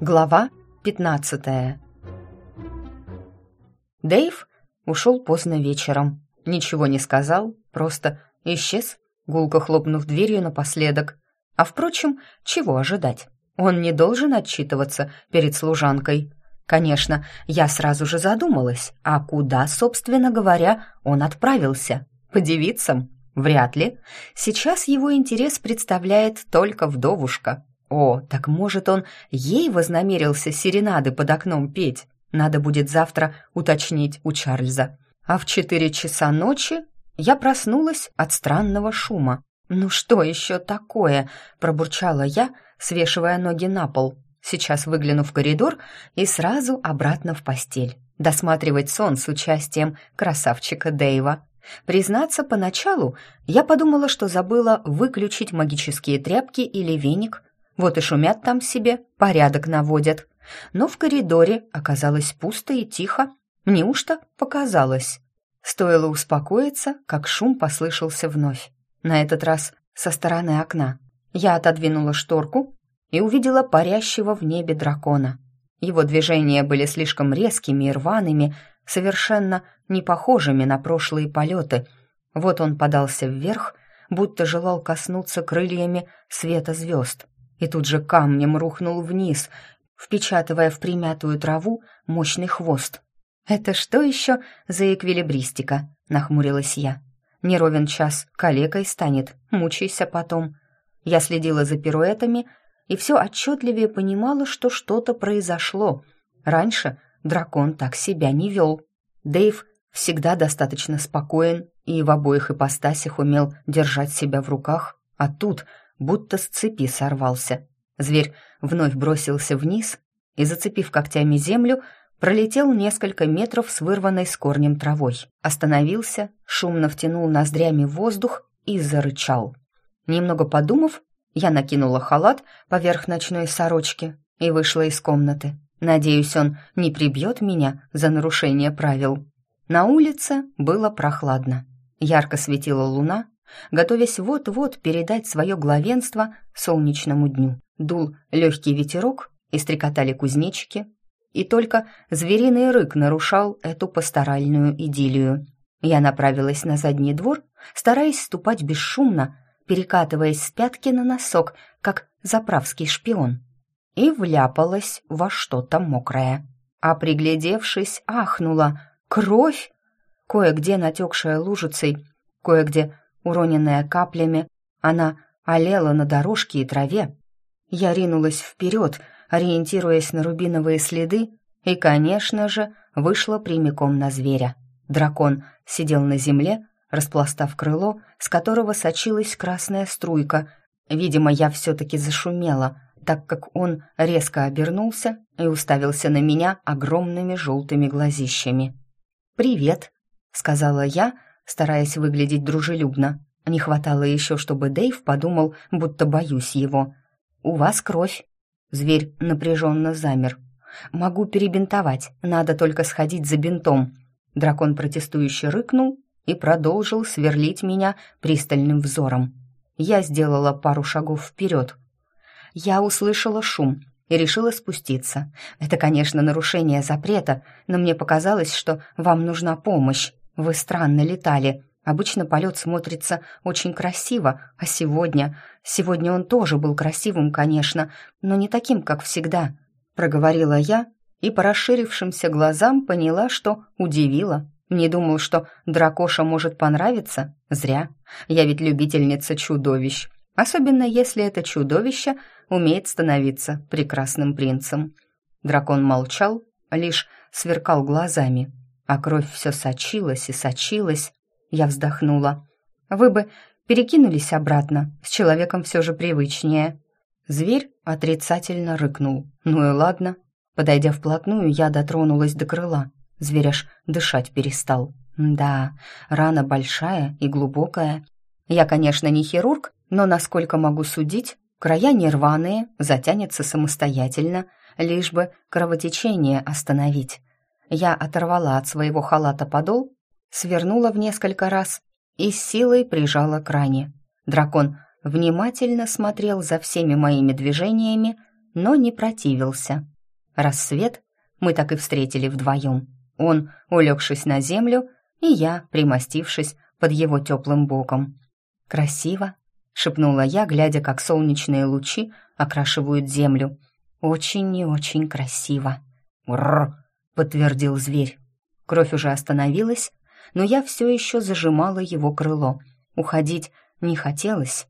Глава 15 Дэйв ушел поздно вечером. Ничего не сказал, просто исчез, гулко хлопнув дверью напоследок. А впрочем, чего ожидать? Он не должен отчитываться перед служанкой. Конечно, я сразу же задумалась, а куда, собственно говоря, он отправился? По девицам? Вряд ли. Сейчас его интерес представляет только вдовушка. О, так может он ей вознамерился серенады под окном петь? Надо будет завтра уточнить у Чарльза. А в четыре часа ночи я проснулась от странного шума. «Ну что еще такое?» – пробурчала я, свешивая ноги на пол. Сейчас выгляну в коридор и сразу обратно в постель. Досматривать сон с участием красавчика Дэйва. Признаться, поначалу я подумала, что забыла выключить магические тряпки или веник, вот и шумят там себе, порядок наводят. Но в коридоре оказалось пусто и тихо. Неужто показалось? Стоило успокоиться, как шум послышался вновь. На этот раз со стороны окна. Я отодвинула шторку и увидела парящего в небе дракона. Его движения были слишком резкими и рваными, совершенно не похожими на прошлые полеты. Вот он подался вверх, будто желал коснуться крыльями света звезд и тут же камнем рухнул вниз, впечатывая в примятую траву мощный хвост. «Это что еще за эквилибристика?» — нахмурилась я. «Не ровен час калекой станет, мучайся потом». Я следила за пируэтами и все отчетливее понимала, что что-то произошло. Раньше дракон так себя не вел. Дэйв всегда достаточно спокоен и в обоих ипостасях умел держать себя в руках, а тут будто с цепи сорвался. Зверь вновь бросился вниз и, зацепив когтями землю, пролетел несколько метров с вырванной с корнем травой. Остановился, шумно втянул ноздрями воздух и зарычал. Немного подумав, я накинула халат поверх ночной сорочки и вышла из комнаты. Надеюсь, он не прибьет меня за нарушение правил. На улице было прохладно. Ярко светила луна, готовясь вот-вот передать свое главенство солнечному дню. Дул легкий ветерок, и стрекотали кузнечики, и только звериный рык нарушал эту пасторальную идиллию. Я направилась на задний двор, стараясь ступать бесшумно, перекатываясь с пятки на носок, как заправский шпион, и вляпалась во что-то мокрое. А приглядевшись, ахнула. Кровь! Кое-где натекшая лужицей, кое-где Уроненная каплями, она олела на дорожке и траве. Я ринулась вперед, ориентируясь на рубиновые следы, и, конечно же, вышла прямиком на зверя. Дракон сидел на земле, распластав крыло, с которого сочилась красная струйка. Видимо, я все-таки зашумела, так как он резко обернулся и уставился на меня огромными желтыми глазищами. «Привет», — сказала я, стараясь выглядеть дружелюбно. Не хватало еще, чтобы Дэйв подумал, будто боюсь его. «У вас кровь». Зверь напряженно замер. «Могу перебинтовать, надо только сходить за бинтом». Дракон протестующе рыкнул и продолжил сверлить меня пристальным взором. Я сделала пару шагов вперед. Я услышала шум и решила спуститься. Это, конечно, нарушение запрета, но мне показалось, что вам нужна помощь. Вы странно летали. Обычно полет смотрится очень красиво, а сегодня... Сегодня он тоже был красивым, конечно, но не таким, как всегда. Проговорила я и по расширившимся глазам поняла, что удивила. Не думал, что дракоша может понравиться. Зря. Я ведь любительница чудовищ. Особенно если это чудовище умеет становиться прекрасным принцем. Дракон молчал, лишь сверкал глазами а кровь все сочилась и сочилась. Я вздохнула. Вы бы перекинулись обратно, с человеком все же привычнее. Зверь отрицательно рыкнул. Ну и ладно. Подойдя вплотную, я дотронулась до крыла. Зверь аж дышать перестал. Да, рана большая и глубокая. Я, конечно, не хирург, но, насколько могу судить, края нерваные, затянется самостоятельно, лишь бы кровотечение остановить. Я оторвала от своего халата подол, свернула в несколько раз и с силой прижала к ране. Дракон внимательно смотрел за всеми моими движениями, но не противился. Рассвет мы так и встретили вдвоем. Он, улегшись на землю, и я, примостившись под его теплым боком. «Красиво», — шепнула я, глядя, как солнечные лучи окрашивают землю. «Очень и очень красиво». «Рррр», — подтвердил зверь. Кровь уже остановилась, но я все еще зажимала его крыло. Уходить не хотелось.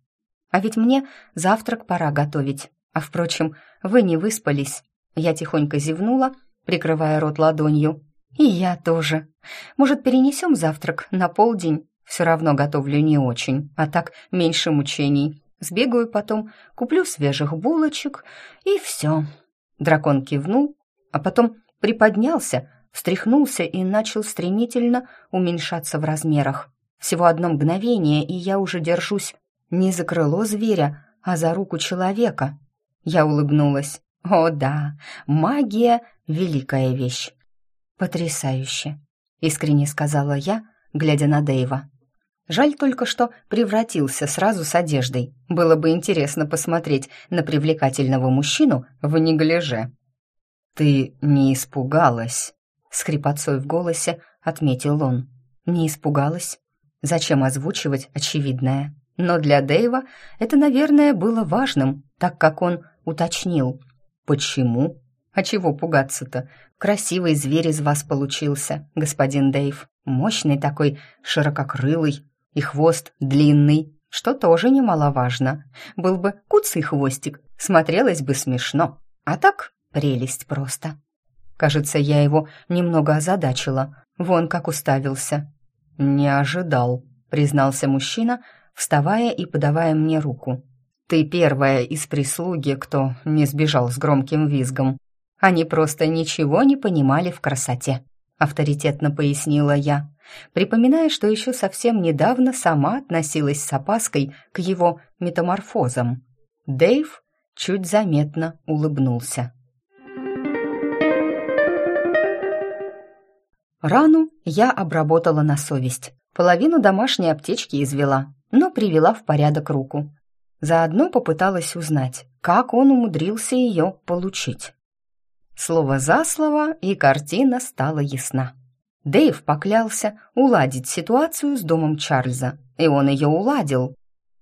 А ведь мне завтрак пора готовить. А, впрочем, вы не выспались. Я тихонько зевнула, прикрывая рот ладонью. И я тоже. Может, перенесем завтрак на полдень? Все равно готовлю не очень, а так меньше мучений. Сбегаю потом, куплю свежих булочек, и все. Дракон кивнул, а потом приподнялся, встряхнулся и начал стремительно уменьшаться в размерах. Всего одно мгновение, и я уже держусь не за крыло зверя, а за руку человека. Я улыбнулась. О да, магия — великая вещь. Потрясающе, искренне сказала я, глядя на Дэйва. Жаль только, что превратился сразу с одеждой. Было бы интересно посмотреть на привлекательного мужчину в неглиже. «Ты не испугалась?» — с хрипотцой в голосе отметил он. «Не испугалась? Зачем озвучивать очевидное?» Но для Дэйва это, наверное, было важным, так как он уточнил. «Почему?» «А чего пугаться-то? Красивый зверь из вас получился, господин Дэйв. Мощный такой, ширококрылый, и хвост длинный, что тоже немаловажно. Был бы куцый хвостик, смотрелось бы смешно. А так прелесть просто. Кажется, я его немного озадачила. Вон как уставился. «Не ожидал», — признался мужчина, вставая и подавая мне руку. «Ты первая из прислуги, кто не сбежал с громким визгом. Они просто ничего не понимали в красоте», — авторитетно пояснила я припоминая, что еще совсем недавно сама относилась с опаской к его метаморфозам. Дэйв чуть заметно улыбнулся. Рану я обработала на совесть. Половину домашней аптечки извела, но привела в порядок руку. Заодно попыталась узнать, как он умудрился ее получить. Слово за слово, и картина стала ясна. Дэйв поклялся уладить ситуацию с домом Чарльза, и он ее уладил.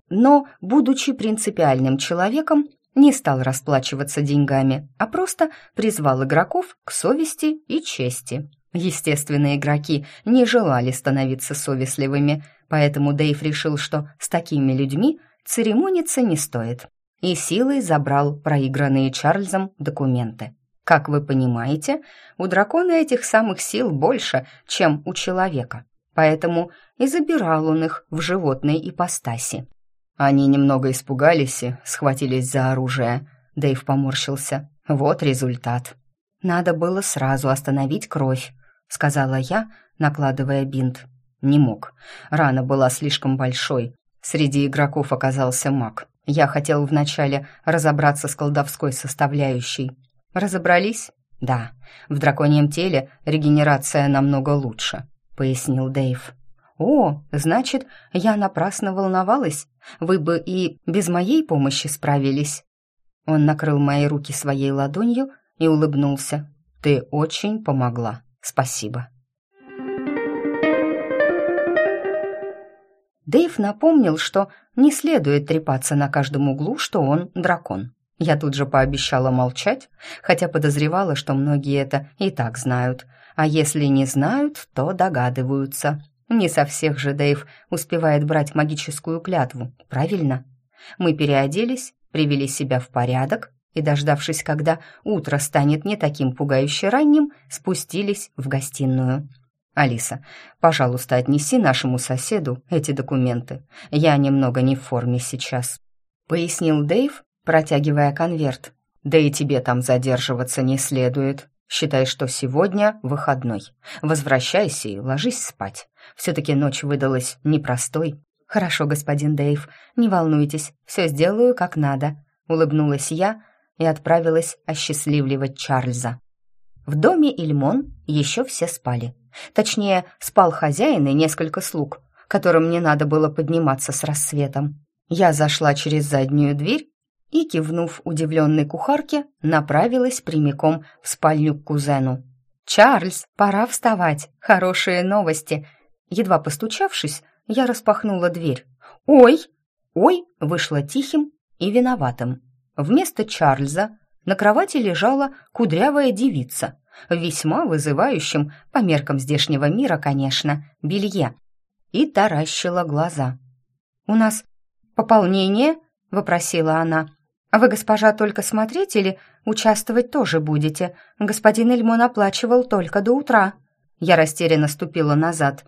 Но, будучи принципиальным человеком, не стал расплачиваться деньгами, а просто призвал игроков к совести и чести. Естественно, игроки не желали становиться совестливыми, поэтому Дэйв решил, что с такими людьми церемониться не стоит, и силой забрал проигранные Чарльзом документы. Как вы понимаете, у дракона этих самых сил больше, чем у человека, поэтому и забирал он их в животной ипостаси. Они немного испугались и схватились за оружие. Дэйв поморщился. Вот результат. «Надо было сразу остановить кровь», — сказала я, накладывая бинт. Не мог. Рана была слишком большой. Среди игроков оказался маг. Я хотел вначале разобраться с колдовской составляющей, «Разобрались?» «Да, в драконьем теле регенерация намного лучше», — пояснил Дэйв. «О, значит, я напрасно волновалась. Вы бы и без моей помощи справились». Он накрыл мои руки своей ладонью и улыбнулся. «Ты очень помогла. Спасибо». Дэйв напомнил, что не следует трепаться на каждом углу, что он дракон. Я тут же пообещала молчать, хотя подозревала, что многие это и так знают. А если не знают, то догадываются. Не со всех же Дэйв успевает брать магическую клятву, правильно? Мы переоделись, привели себя в порядок и, дождавшись, когда утро станет не таким пугающе ранним, спустились в гостиную. «Алиса, пожалуйста, отнеси нашему соседу эти документы. Я немного не в форме сейчас», — пояснил Дэйв, протягивая конверт. «Да и тебе там задерживаться не следует. Считай, что сегодня выходной. Возвращайся и ложись спать. Все-таки ночь выдалась непростой». «Хорошо, господин Дэйв, не волнуйтесь, все сделаю как надо», — улыбнулась я и отправилась осчастливливать Чарльза. В доме Ильмон еще все спали. Точнее, спал хозяин и несколько слуг, которым не надо было подниматься с рассветом. Я зашла через заднюю дверь и, кивнув удивленной кухарке, направилась прямиком в спальню к кузену. «Чарльз, пора вставать. Хорошие новости!» Едва постучавшись, я распахнула дверь. «Ой!» «Ой!» вышло тихим и виноватым. Вместо Чарльза на кровати лежала кудрявая девица, в весьма вызывающем, по меркам здешнего мира, конечно, белье, и таращила глаза. «У нас пополнение?» — вопросила она. «Вы, госпожа, только смотреть или участвовать тоже будете? Господин Эльмон оплачивал только до утра». Я растерянно ступила назад.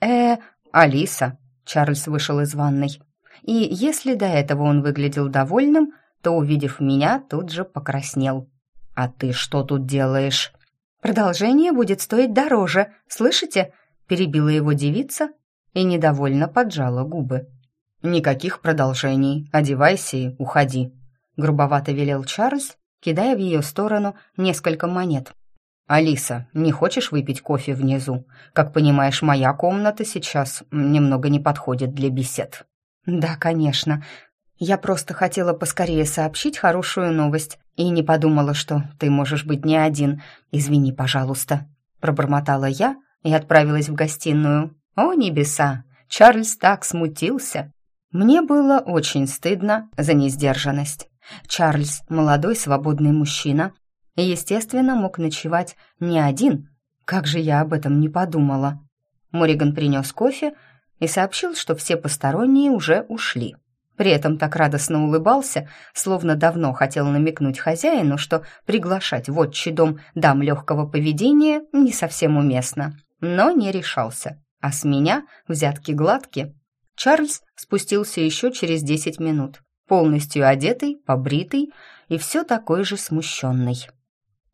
«Э, Алиса», — Чарльз вышел из ванной. И если до этого он выглядел довольным, то, увидев меня, тут же покраснел. «А ты что тут делаешь?» «Продолжение будет стоить дороже, слышите?» Перебила его девица и недовольно поджала губы. «Никаких продолжений. Одевайся и уходи», — грубовато велел Чарльз, кидая в ее сторону несколько монет. «Алиса, не хочешь выпить кофе внизу? Как понимаешь, моя комната сейчас немного не подходит для бесед». «Да, конечно. Я просто хотела поскорее сообщить хорошую новость и не подумала, что ты можешь быть не один. Извини, пожалуйста», — пробормотала я и отправилась в гостиную. «О, небеса! Чарльз так смутился!» Мне было очень стыдно за несдержанность. Чарльз — молодой свободный мужчина естественно, мог ночевать не один. Как же я об этом не подумала. Мориган принес кофе и сообщил, что все посторонние уже ушли. При этом так радостно улыбался, словно давно хотел намекнуть хозяину, что приглашать в отчий дом дам легкого поведения не совсем уместно, но не решался. А с меня взятки гладки. Чарльз спустился еще через десять минут, полностью одетый, побритый и все такой же смущенный.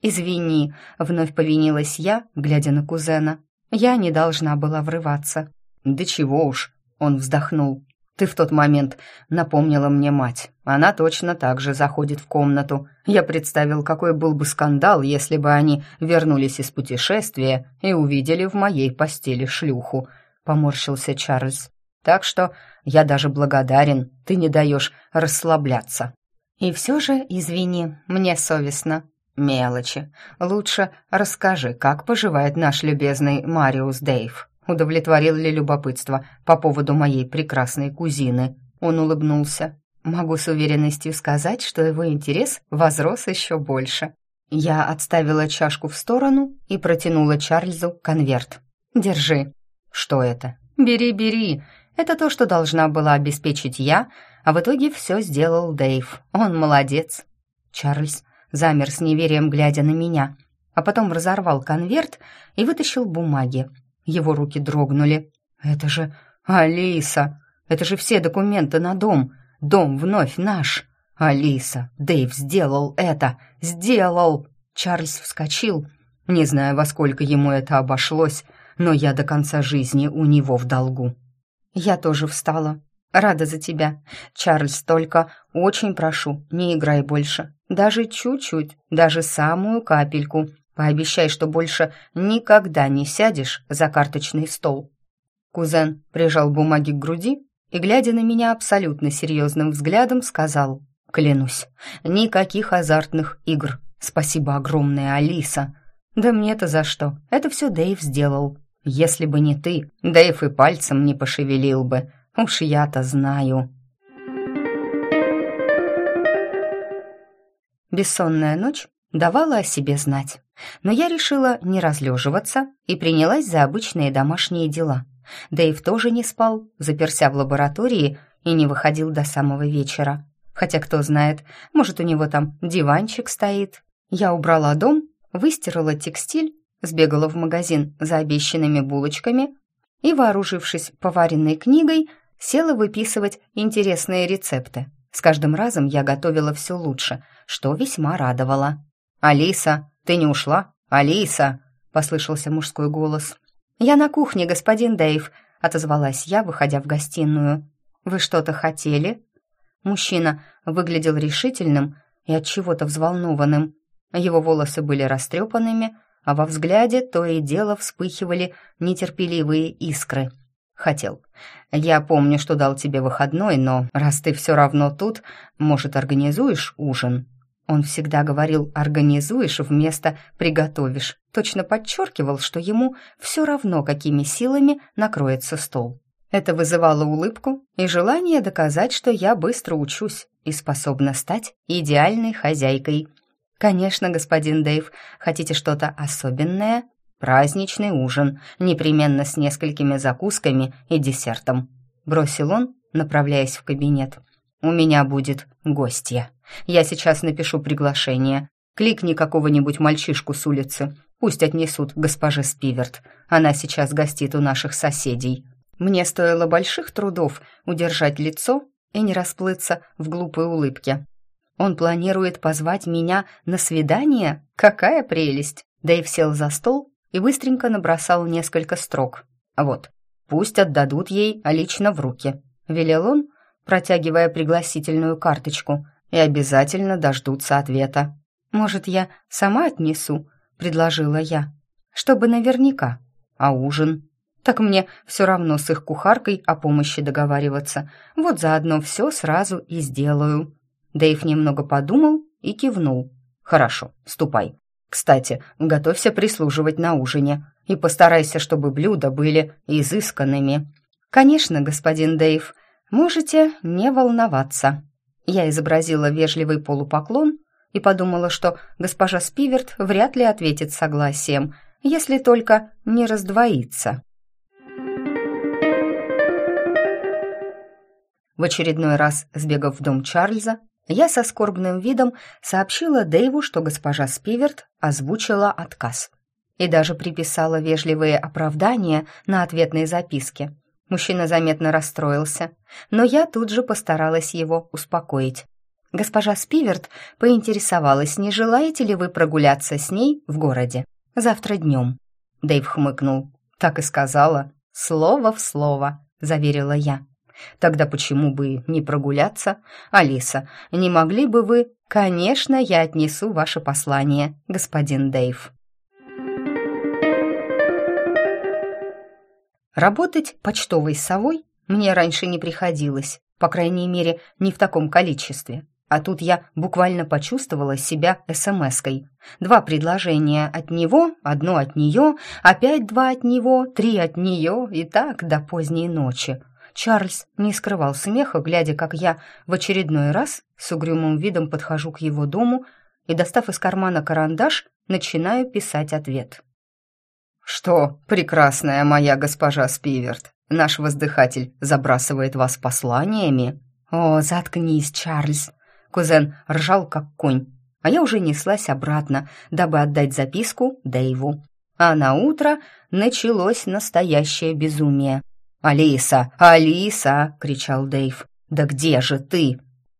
«Извини», — вновь повинилась я, глядя на кузена. «Я не должна была врываться». «Да чего уж», — он вздохнул. «Ты в тот момент напомнила мне мать. Она точно так же заходит в комнату. Я представил, какой был бы скандал, если бы они вернулись из путешествия и увидели в моей постели шлюху», — поморщился Чарльз. Так что я даже благодарен, ты не даешь расслабляться. И все же, извини, мне совестно. Мелочи. Лучше расскажи, как поживает наш любезный Мариус Дейв. Удовлетворил ли любопытство по поводу моей прекрасной кузины? Он улыбнулся. Могу с уверенностью сказать, что его интерес возрос еще больше. Я отставила чашку в сторону и протянула Чарльзу конверт. «Держи». «Что это?» «Бери, бери. Это то, что должна была обеспечить я, а в итоге все сделал Дэйв. Он молодец. Чарльз замер с неверием, глядя на меня, а потом разорвал конверт и вытащил бумаги. Его руки дрогнули. «Это же Алиса! Это же все документы на дом! Дом вновь наш!» «Алиса! Дэйв сделал это! Сделал!» Чарльз вскочил. Не знаю, во сколько ему это обошлось, но я до конца жизни у него в долгу. Я тоже встала. Рада за тебя. Чарльз, только очень прошу, не играй больше. Даже чуть-чуть, даже самую капельку. Пообещай, что больше никогда не сядешь за карточный стол. Кузен прижал бумаги к груди и, глядя на меня абсолютно серьезным взглядом, сказал «Клянусь, никаких азартных игр. Спасибо огромное, Алиса». «Да мне-то за что? Это все Дэйв сделал. Если бы не ты, Дэйв и пальцем не пошевелил бы. Уж я-то знаю. Бессонная ночь давала о себе знать. Но я решила не разлеживаться и принялась за обычные домашние дела. Дэйв тоже не спал, заперся в лаборатории и не выходил до самого вечера. Хотя, кто знает, может, у него там диванчик стоит. Я убрала дом, выстирала текстиль сбегала в магазин за обещанными булочками и, вооружившись поваренной книгой, села выписывать интересные рецепты. С каждым разом я готовила все лучше, что весьма радовало. «Алиса, ты не ушла? Алиса!» — послышался мужской голос. «Я на кухне, господин Дэйв», — отозвалась я, выходя в гостиную. «Вы что-то хотели?» Мужчина выглядел решительным и от чего-то взволнованным. Его волосы были растрепанными, а во взгляде то и дело вспыхивали нетерпеливые искры. Хотел. Я помню, что дал тебе выходной, но раз ты все равно тут, может, организуешь ужин?» Он всегда говорил «организуешь» вместо «приготовишь». Точно подчеркивал, что ему все равно, какими силами накроется стол. Это вызывало улыбку и желание доказать, что я быстро учусь и способна стать идеальной хозяйкой. «Конечно, господин Дэйв, хотите что-то особенное?» «Праздничный ужин, непременно с несколькими закусками и десертом», — бросил он, направляясь в кабинет. «У меня будет гостья. Я сейчас напишу приглашение. Кликни какого-нибудь мальчишку с улицы. Пусть отнесут госпоже Спиверт. Она сейчас гостит у наших соседей». Мне стоило больших трудов удержать лицо и не расплыться в глупой улыбке. Он планирует позвать меня на свидание? Какая прелесть! Дэйв сел за стол и быстренько набросал несколько строк. Вот, пусть отдадут ей лично в руки. Велел он, протягивая пригласительную карточку, и обязательно дождутся ответа. «Может, я сама отнесу?» — предложила я. «Чтобы наверняка. А ужин?» Так мне все равно с их кухаркой о помощи договариваться. Вот заодно все сразу и сделаю». Дэйв немного подумал и кивнул. «Хорошо, ступай. Кстати, готовься прислуживать на ужине и постарайся, чтобы блюда были изысканными». «Конечно, господин Дэйв, можете не волноваться». Я изобразила вежливый полупоклон и подумала, что госпожа Спиверт вряд ли ответит согласием, если только не раздвоится. В очередной раз, сбегав в дом Чарльза, я со скорбным видом сообщила Дэйву, что госпожа Спиверт озвучила отказ. И даже приписала вежливые оправдания на ответной записке. Мужчина заметно расстроился, но я тут же постаралась его успокоить. Госпожа Спиверт поинтересовалась, не желаете ли вы прогуляться с ней в городе завтра днем. Дэйв хмыкнул. «Так и сказала. Слово в слово», — заверила я. Тогда почему бы не прогуляться? Алиса, не могли бы вы... Конечно, я отнесу ваше послание, господин Дэйв. Работать почтовой совой мне раньше не приходилось, по крайней мере, не в таком количестве. А тут я буквально почувствовала себя СМС-кой. Два предложения от него, одно от нее, опять два от него, три от нее и так до поздней ночи. Чарльз не скрывал смеха, глядя, как я в очередной раз с угрюмым видом подхожу к его дому и, достав из кармана карандаш, начинаю писать ответ. «Что, прекрасная моя госпожа Спиверт, наш воздыхатель забрасывает вас посланиями?» «О, заткнись, Чарльз!» Кузен ржал, как конь, а я уже неслась обратно, дабы отдать записку Дэйву. А на утро началось настоящее безумие. «Алиса! Алиса!» — кричал Дэйв. «Да где же ты?»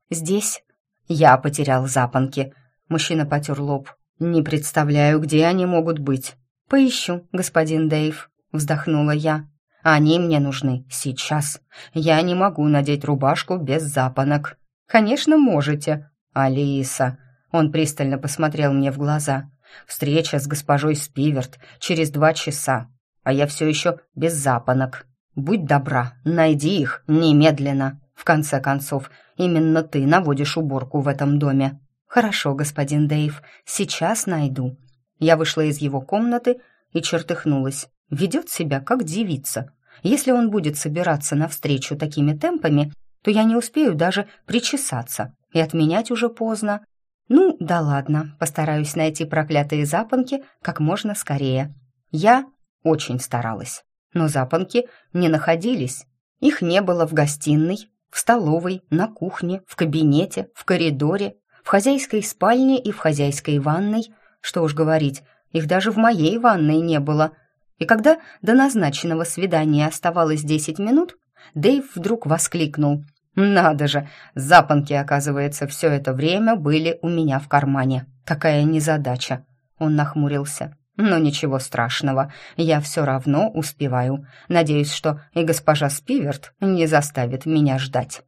«Здесь». Я потерял запонки. Мужчина потер лоб. «Не представляю, где они могут быть». «Поищу, господин Дэйв», — вздохнула я. «Они мне нужны сейчас. Я не могу надеть рубашку без запонок». «Конечно, можете». «Алиса». Он пристально посмотрел мне в глаза. «Встреча с госпожой Спиверт через два часа, а я все еще без запонок». Будь добра, найди их немедленно. В конце концов, именно ты наводишь уборку в этом доме. Хорошо, господин Дэйв, сейчас найду. Я вышла из его комнаты и чертыхнулась. Ведет себя как девица. Если он будет собираться навстречу такими темпами, то я не успею даже причесаться, и отменять уже поздно. Ну, да ладно, постараюсь найти проклятые запонки как можно скорее. Я очень старалась но запонки не находились. Их не было в гостиной, в столовой, на кухне, в кабинете, в коридоре, в хозяйской спальне и в хозяйской ванной. Что уж говорить, их даже в моей ванной не было. И когда до назначенного свидания оставалось десять минут, Дэйв вдруг воскликнул. «Надо же! Запонки, оказывается, все это время были у меня в кармане. Какая незадача!» Он нахмурился. Но ничего страшного, я все равно успеваю. Надеюсь, что и госпожа Спиверт не заставит меня ждать».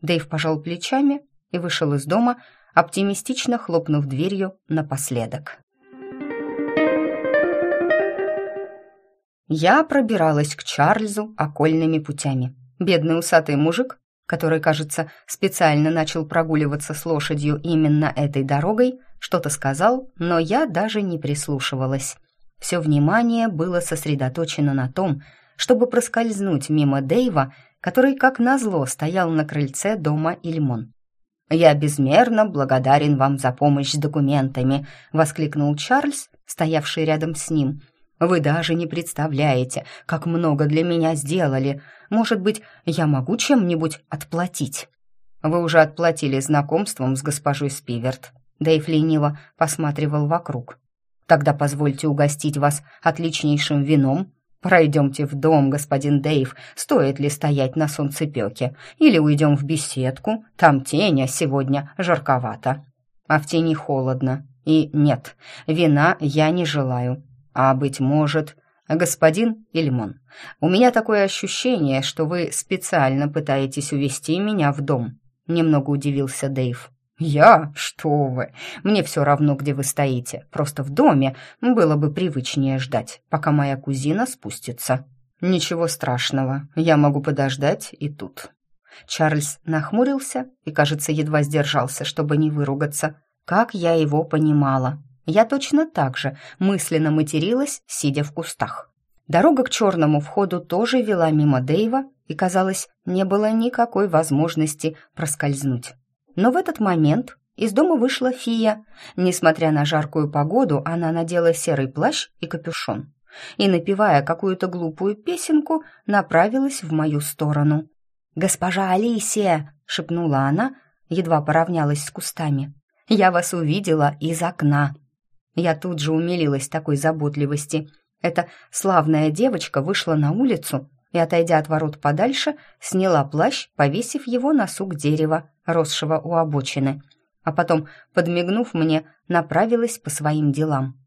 Дэйв пожал плечами и вышел из дома, оптимистично хлопнув дверью напоследок. Я пробиралась к Чарльзу окольными путями. Бедный усатый мужик, который, кажется, специально начал прогуливаться с лошадью именно этой дорогой, что-то сказал, но я даже не прислушивалась. Все внимание было сосредоточено на том, чтобы проскользнуть мимо Дэйва, который, как назло, стоял на крыльце дома Ильмон. «Я безмерно благодарен вам за помощь с документами», — воскликнул Чарльз, стоявший рядом с ним. «Вы даже не представляете, как много для меня сделали. Может быть, я могу чем-нибудь отплатить?» «Вы уже отплатили знакомством с госпожой Спиверт». Дэйв лениво посматривал вокруг. «Тогда позвольте угостить вас отличнейшим вином «Пройдемте в дом, господин Дэйв, стоит ли стоять на солнцепеке, или уйдем в беседку, там тень, а сегодня жарковато, а в тени холодно. И нет, вина я не желаю, а, быть может, господин Ильмон, у меня такое ощущение, что вы специально пытаетесь увести меня в дом», немного удивился Дэйв. «Я? Что вы! Мне все равно, где вы стоите. Просто в доме было бы привычнее ждать, пока моя кузина спустится». «Ничего страшного, я могу подождать и тут». Чарльз нахмурился и, кажется, едва сдержался, чтобы не выругаться. Как я его понимала. Я точно так же мысленно материлась, сидя в кустах. Дорога к черному входу тоже вела мимо Дэйва, и, казалось, не было никакой возможности проскользнуть. Но в этот момент из дома вышла фия. Несмотря на жаркую погоду, она надела серый плащ и капюшон. И, напевая какую-то глупую песенку, направилась в мою сторону. «Госпожа Алисия!» — шепнула она, едва поравнялась с кустами. «Я вас увидела из окна». Я тут же умилилась такой заботливости. Эта славная девочка вышла на улицу и, отойдя от ворот подальше, сняла плащ, повесив его на сук дерева, росшего у обочины, а потом, подмигнув мне, направилась по своим делам.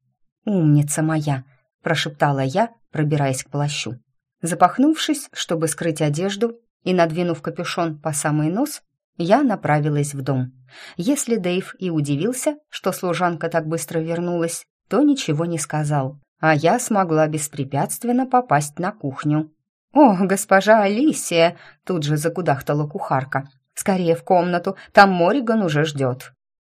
«Умница моя!» – прошептала я, пробираясь к плащу. Запахнувшись, чтобы скрыть одежду, и надвинув капюшон по самый нос, я направилась в дом. Если Дэйв и удивился, что служанка так быстро вернулась, то ничего не сказал, а я смогла беспрепятственно попасть на кухню. «О, госпожа Алисия!» — тут же закудахтала кухарка. «Скорее в комнату, там Мориган уже ждет».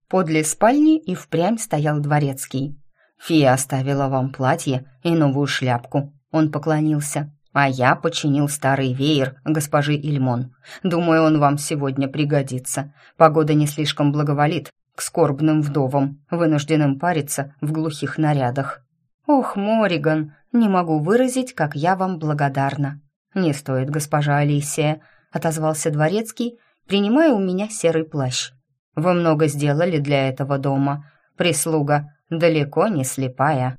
Подле спальни и впрямь стоял дворецкий. «Фия оставила вам платье и новую шляпку». Он поклонился. «А я починил старый веер госпожи Ильмон. Думаю, он вам сегодня пригодится. Погода не слишком благоволит к скорбным вдовам, вынужденным париться в глухих нарядах». «Ох, Мориган, не могу выразить, как я вам благодарна», «Не стоит, госпожа Алисия», — отозвался дворецкий, принимая у меня серый плащ. «Вы много сделали для этого дома. Прислуга далеко не слепая».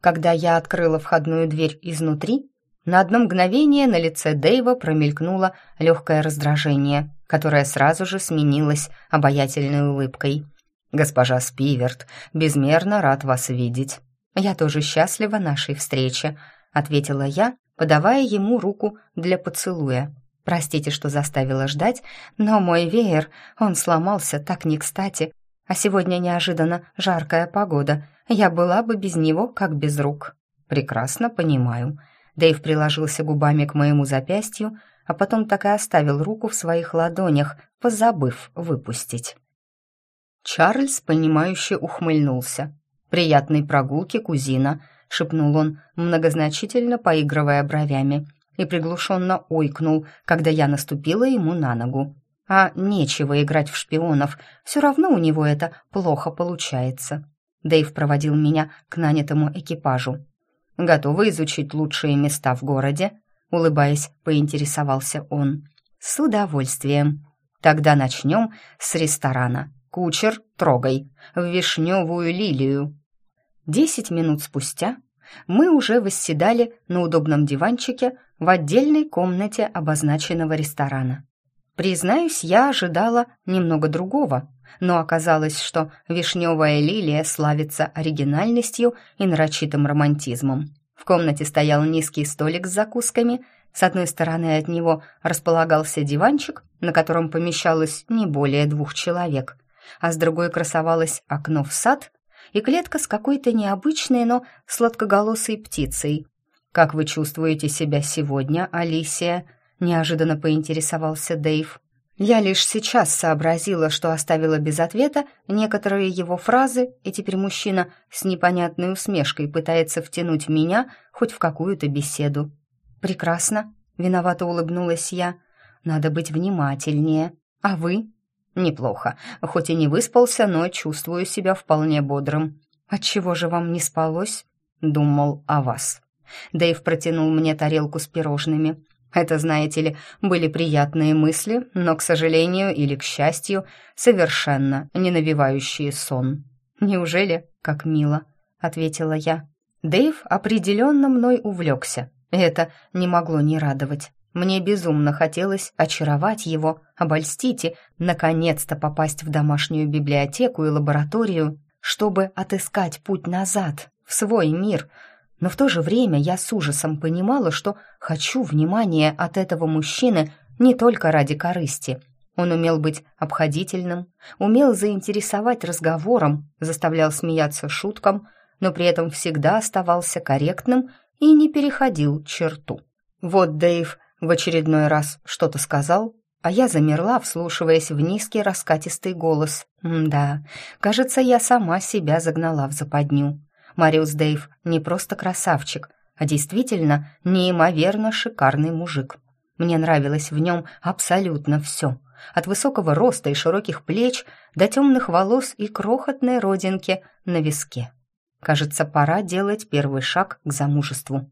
Когда я открыла входную дверь изнутри, на одно мгновение на лице Дэйва промелькнуло легкое раздражение, которое сразу же сменилось обаятельной улыбкой. «Госпожа Спиверт, безмерно рад вас видеть. «Я тоже счастлива нашей встрече», — ответила я, подавая ему руку для поцелуя. «Простите, что заставила ждать, но мой веер, он сломался так не кстати, а сегодня неожиданно жаркая погода. Я была бы без него, как без рук». «Прекрасно понимаю». Дэйв приложился губами к моему запястью, а потом так и оставил руку в своих ладонях, позабыв выпустить. Чарльз, понимающе ухмыльнулся. «Приятной прогулки, кузина», — шепнул он, многозначительно поигрывая бровями, и приглушенно ойкнул, когда я наступила ему на ногу. А нечего играть в шпионов, все равно у него это плохо получается. Дэйв проводил меня к нанятому экипажу. «Готовы изучить лучшие места в городе?» Улыбаясь, поинтересовался он. «С удовольствием. Тогда начнем с ресторана. Кучер, трогай. В вишневую лилию». Десять минут спустя мы уже восседали на удобном диванчике в отдельной комнате обозначенного ресторана. Признаюсь, я ожидала немного другого, но оказалось, что вишневая лилия славится оригинальностью и нарочитым романтизмом. В комнате стоял низкий столик с закусками, с одной стороны от него располагался диванчик, на котором помещалось не более двух человек, а с другой красовалось окно в сад и клетка с какой-то необычной, но сладкоголосой птицей. «Как вы чувствуете себя сегодня, Алисия?» — неожиданно поинтересовался Дэйв. Я лишь сейчас сообразила, что оставила без ответа некоторые его фразы, и теперь мужчина с непонятной усмешкой пытается втянуть меня хоть в какую-то беседу. «Прекрасно», — виновато улыбнулась я. «Надо быть внимательнее. А вы?» «Неплохо. Хоть и не выспался, но чувствую себя вполне бодрым». «Отчего же вам не спалось?» «Думал о вас». Дэйв протянул мне тарелку с пирожными. Это, знаете ли, были приятные мысли, но, к сожалению или к счастью, совершенно не навевающие сон. «Неужели? Как мило», — ответила я. Дэйв определенно мной увлекся. Это не могло не радовать. Мне безумно хотелось очаровать его, обольстить и, наконец-то, попасть в домашнюю библиотеку и лабораторию, чтобы отыскать путь назад, в свой мир — но в то же время я с ужасом понимала, что хочу внимания от этого мужчины не только ради корысти. Он умел быть обходительным, умел заинтересовать разговором, заставлял смеяться шуткам, но при этом всегда оставался корректным и не переходил черту. Вот Дэйв в очередной раз что-то сказал, а я замерла, вслушиваясь в низкий раскатистый голос. Да, кажется, я сама себя загнала в западню. Мариус Дейв не просто красавчик, а действительно неимоверно шикарный мужик. Мне нравилось в нем абсолютно все. От высокого роста и широких плеч до темных волос и крохотной родинки на виске. Кажется, пора делать первый шаг к замужеству.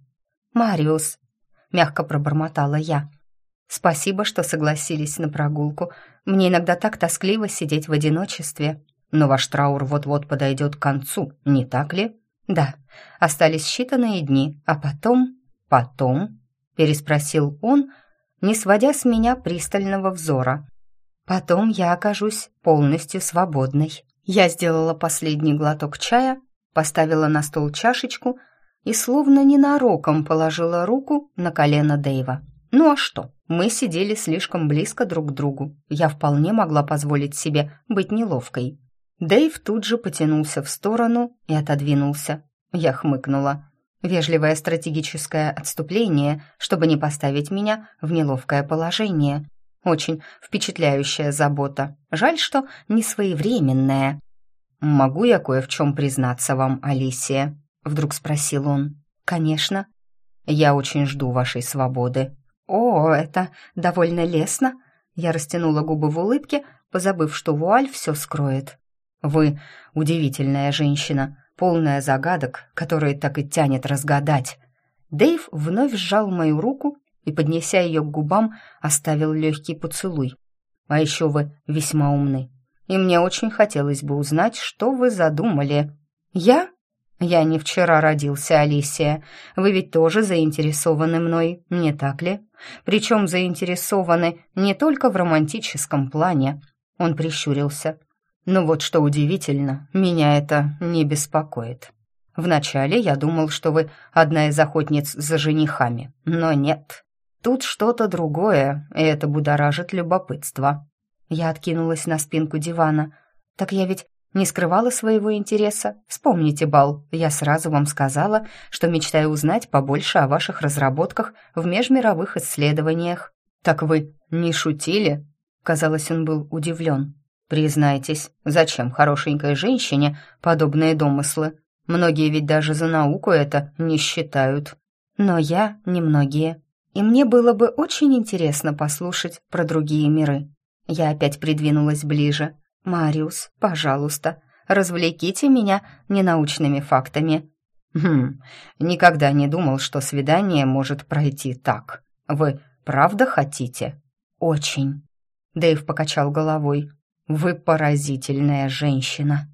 «Мариус», — мягко пробормотала я, — «спасибо, что согласились на прогулку. Мне иногда так тоскливо сидеть в одиночестве. Но ваш траур вот-вот подойдет к концу, не так ли?» «Да, остались считанные дни, а потом...» «Потом?» — переспросил он, не сводя с меня пристального взора. «Потом я окажусь полностью свободной». Я сделала последний глоток чая, поставила на стол чашечку и словно ненароком положила руку на колено Дэйва. Ну а что? Мы сидели слишком близко друг к другу. Я вполне могла позволить себе быть неловкой. Дэйв тут же потянулся в сторону и отодвинулся. Я хмыкнула. Вежливое стратегическое отступление, чтобы не поставить меня в неловкое положение. Очень впечатляющая забота. Жаль, что не своевременная. «Могу я кое в чем признаться вам, Алисия?» Вдруг спросил он. «Конечно. Я очень жду вашей свободы». «О, это довольно лестно». Я растянула губы в улыбке, позабыв, что вуаль все скроет. Вы удивительная женщина, полная загадок, которые так и тянет разгадать. Дэйв вновь сжал мою руку и, поднеся ее к губам, оставил легкий поцелуй. А еще вы весьма умны. И мне очень хотелось бы узнать, что вы задумали. Я? Я не вчера родился, Алисия. Вы ведь тоже заинтересованы мной, не так ли? Причем заинтересованы не только в романтическом плане. Он прищурился. Но вот что удивительно, меня это не беспокоит. Вначале я думал, что вы одна из охотниц за женихами, но нет. Тут что-то другое, и это будоражит любопытство. Я откинулась на спинку дивана. Так я ведь не скрывала своего интереса. Вспомните, Бал, я сразу вам сказала, что мечтаю узнать побольше о ваших разработках в межмировых исследованиях. Так вы не шутили? Казалось, он был удивлен. Признайтесь, зачем хорошенькой женщине подобные домыслы? Многие ведь даже за науку это не считают. Но я немногие. И мне было бы очень интересно послушать про другие миры. Я опять придвинулась ближе. «Мариус, пожалуйста, развлеките меня ненаучными фактами». «Хм, никогда не думал, что свидание может пройти так. Вы правда хотите?» «Очень». Дэйв покачал головой. Вы поразительная женщина.